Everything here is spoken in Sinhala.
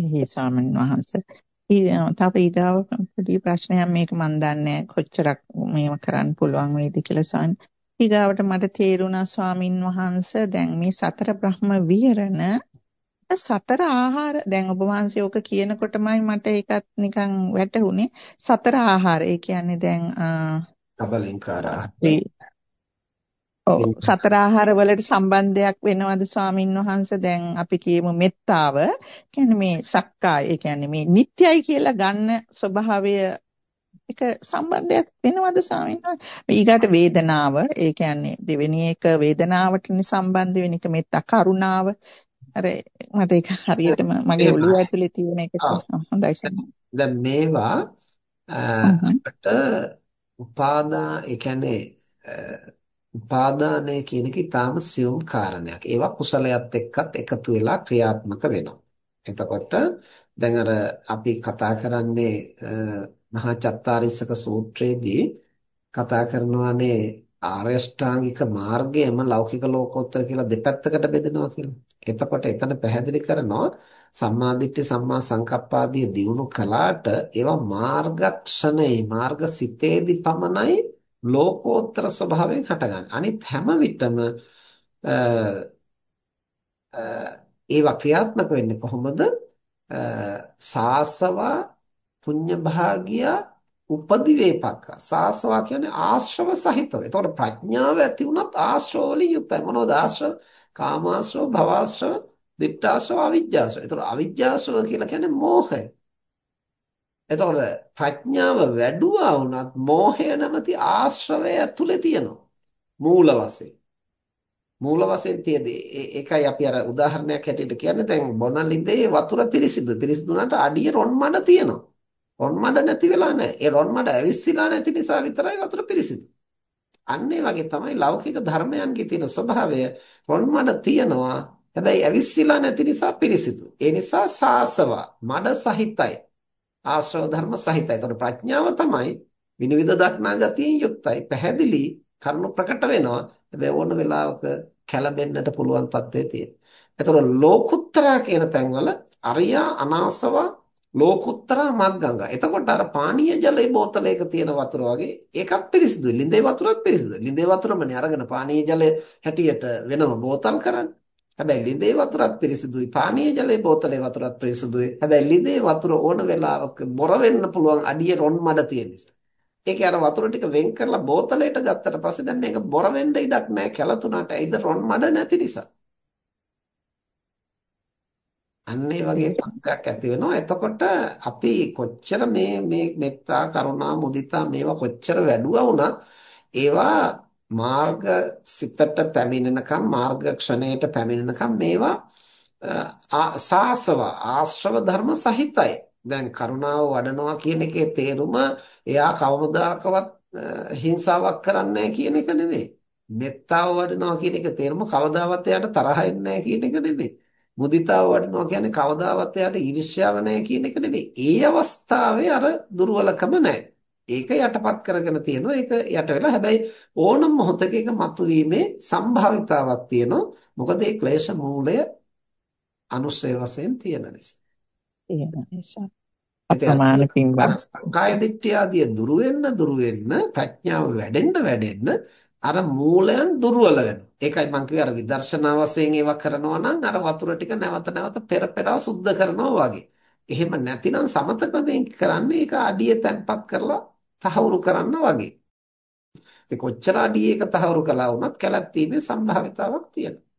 එහේ ස්වාමීන් වහන්සේ. තව ඊගාව පොඩි ප්‍රශ්නයක් මේක මන් දන්නේ කොච්චරක් මේව කරන්න පුළුවන් වේද කියලා ස්වාමීන්. ඊගාවට මට තේරුණා ස්වාමින් වහන්සේ දැන් මේ සතර බ්‍රහ්ම විහරණ සතර ආහාර දැන් ඔබ වහන්සේ ඕක කියනකොටමයි මට ඒකත් නිකන් වැටහුනේ සතර ආහාර ඒ කියන්නේ දැන් කබලින්කාර ඔව්. සතර ආහාර වලට සම්බන්ධයක් වෙනවද ස්වාමින් වහන්සේ? දැන් අපි කියමු මෙත්තාව. කියන්නේ මේ සක්කාය. ඒ කියන්නේ මේ නිට්යයි කියලා ගන්න ස්වභාවය එක සම්බන්ධයක් වෙනවද ස්වාමීන් වහන්සේ? ඊගාට වේදනාව. ඒ කියන්නේ දෙවෙනි එක වේදනාවටනේ සම්බන්ධ වෙන එක මෙත්තා කරුණාව. අර මට ඒක හරියටම මගේ ඔළුව ඇතුලේ තියෙන එක හොඳයි දැන් මේවා අපිට උපාදා ඒ කියන්නේ උපාදානය කියන එක ඊටාම සියුම් කාරණයක්. ඒවා කුසලයක් එක්කත් එකතු වෙලා ක්‍රියාත්මක වෙනවා. එතකොට දැන් අර අපි කතා කරන්නේ මහා චත්තාරිස්සක සූත්‍රයේදී කතා කරනවානේ ආර්ය ශ්‍රාංගික මාර්ගයම ලෞකික ලෝකෝත්තර කියලා දෙපැත්තකට බෙදෙනවා කියලා. එතකොට එතන පැහැදිලි කරනවා සම්මා දිට්ඨි සම්මා සංකප්පාදී දිනු කලාට ඒවා මාර්ගක්ෂණේ මාර්ග සිතේදී පමණයි ලෝකෝත්තර ස්වභාවයෙන් හටගන්නේ. අනිත් හැම විටම ඒවා ක්‍රියාත්මක වෙන්නේ කොහොමද? සාසවා පුඤ්ඤ භාගිය උපදි වේපක්ක සාසවා කියන්නේ ආශ්‍රව සහිතව. එතකොට ප්‍රඥාව ඇති වුණත් ආශ්‍රව වලින් යුක්තයි. මොනවද ආශ්‍රව? කාමාශ්‍රව, භවආශ්‍රව, දිට්ඨාශ්‍රව, අවිජ්ජාශ්‍රව. එතකොට අවිජ්ජාශ්‍රව කියලා කියන්නේ මෝහය. එතකොට ප්‍රඥාව වැඩුවා වුණත් මෝහය නැමැති ආශ්‍රවය ඇතුලේ තියෙනවා. මූල වශයෙන්. මූල වශයෙන් තියදී ඒකයි අපි අර උදාහරණයක් හැටියට කියන්නේ දැන් බොන ලිඳේ වතුර පිරිසිදු. පිරිසිදුනට අඩිය රොන් මඩ තියෙනවා. රොන් මඩ නැති වෙලා නැහැ. ඒ රොන් මඩ ඇවිස්සලා නැති නිසා විතරයි වතුර පිරිසිදු. අන්න ඒ වගේ තමයි ලෞකික ධර්මයන්ගේ තියෙන ස්වභාවය රොන් මඩ තියනවා හැබැයි ඇවිස්සලා නැති නිසා පිරිසිදු. ඒ නිසා සාසව මඩ සහිතයි. ආශ්‍රව ධර්ම සහිතයි. ඒතකොට ප්‍රඥාව තමයි විනිවිද දක්නා ගතියෙන් යුක්තයි. පැහැදිලි කරුණු ප්‍රකට වෙනවා. හැබැයි ඕන වෙලාවක කැළඹෙන්නට පුළුවන් තත්ත්වයේ තියෙනවා. එතකොට ලෝකුත්තරා කියන තැන්වල අරියා අනාසවා ලෝකුත්තරා මග්ගංගා. එතකොට අර පානීය ජලයේ බෝතලයක තියෙන වතුර වගේ ඒකත් පිරිසිදුයි. ලිඳේ වතුරත් පිරිසිදුයි. ලිඳේ වතුරමනේ අරගෙන පානීය ජලය හැටියට වෙනම බෝතල් කරන්නේ. හැබැයි ලිඳේ වතුරත් පිරිසිදුයි. පානීය ජලයේ බෝතලේ වතුරත් පිරිසිදුයි. හැබැයි ලිඳේ වතුර ඕන වෙලාවක බොර වෙන්න පුළුවන් අඩිය රොන් මඩ තියෙන නිසා. ඒකේ අර වතුර ටික වෙන් කරලා බෝතලයට ගත්තට පස්සේ දැන් මේක බොර වෙන්න ඉඩක් නැහැ කැළතුණාට. ඒද රොන් මඩ නැති නිසා. අන්න ඒ වගේ තත්ත්වයක් ඇති වෙනවා. එතකොට අපි කොච්චර මේ මේ මෙත්තා කරුණා මුදිතා මේවා කොච්චර වැඩුවා වුණත් ඒවා මාර්ග සිතට පැමිණෙනකම් මාර්ග ක්ෂණයට පැමිණෙනකම් මේවා සාසව ආශ්‍රව ධර්ම සහිතයි. දැන් කරුණාව වඩනවා කියන එකේ තේරුම එයා කවමදාකවත් හිංසාවක් කරන්නේ කියන එක නෙමෙයි. මෙත්තාව වඩනවා කියන එක තේරුම කවදාවත් එයාට තරහ එන්නේ කියන එක නෙමෙයි. මුදිතාව වඩනවා කියන්නේ කවදාවත් එයාට ඊර්ෂ්‍යාව නැහැ කියන එක නෙමෙයි. ඒ අවස්ථාවේ අර දුර්වලකම නැහැ. ඒක යටපත් කරගෙන තියෙනවා. ඒක යට වෙලා හැබැයි ඕනම මොහොතක ඒක මතුවීමේ සම්භාවිතාවක් තියෙනවා. මොකද ඒ ක්ලේශ මූලය අනුශය වශයෙන් තියෙන නිසා. තියෙන නිසා. අප්‍රමාණ පින්වත් කාය දිට්ඨිය ආදී දුරු වෙන්න දුරු වෙන්න ප්‍රඥාව වැඩෙන්න වැඩෙන්න අර මූලයන් දුර්වල වෙනවා. ඒකයි මම කිව්වේ අර විදර්ශනා වශයෙන් ඒවා කරනවා නම් අර වතුර ටික නැවත නැවත පෙර පෙරව සුද්ධ කරනවා වගේ. එහෙම නැතිනම් සමත ක්‍රමයෙන් කරන්නේ ඒක අඩිය තැන්පත් කරලා තහවුරු කරන්න වගේ. ඉතින් කොච්චර අඩිය එක තහවුරු කළා වුණත් කැලැත්තීමේ සම්භාවිතාවක් තියෙනවා.